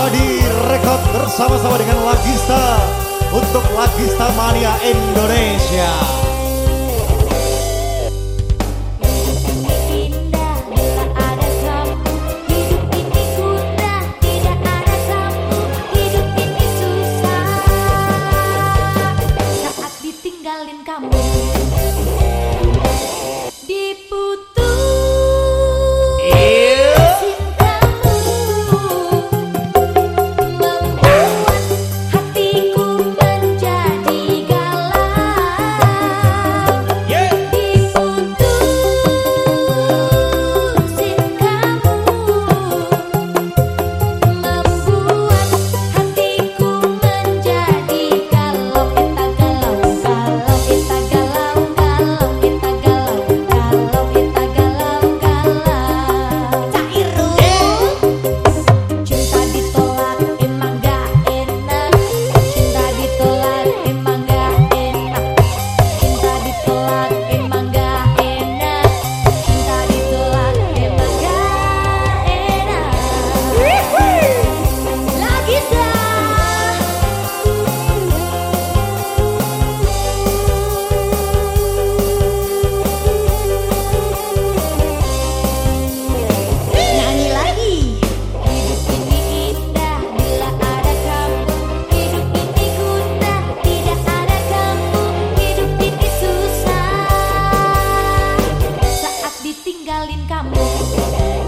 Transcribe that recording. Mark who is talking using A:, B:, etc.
A: Abadi Rekod bersama-sama dengan Lagista untuk Lagista Mania Indonesia. Oh, oh, oh.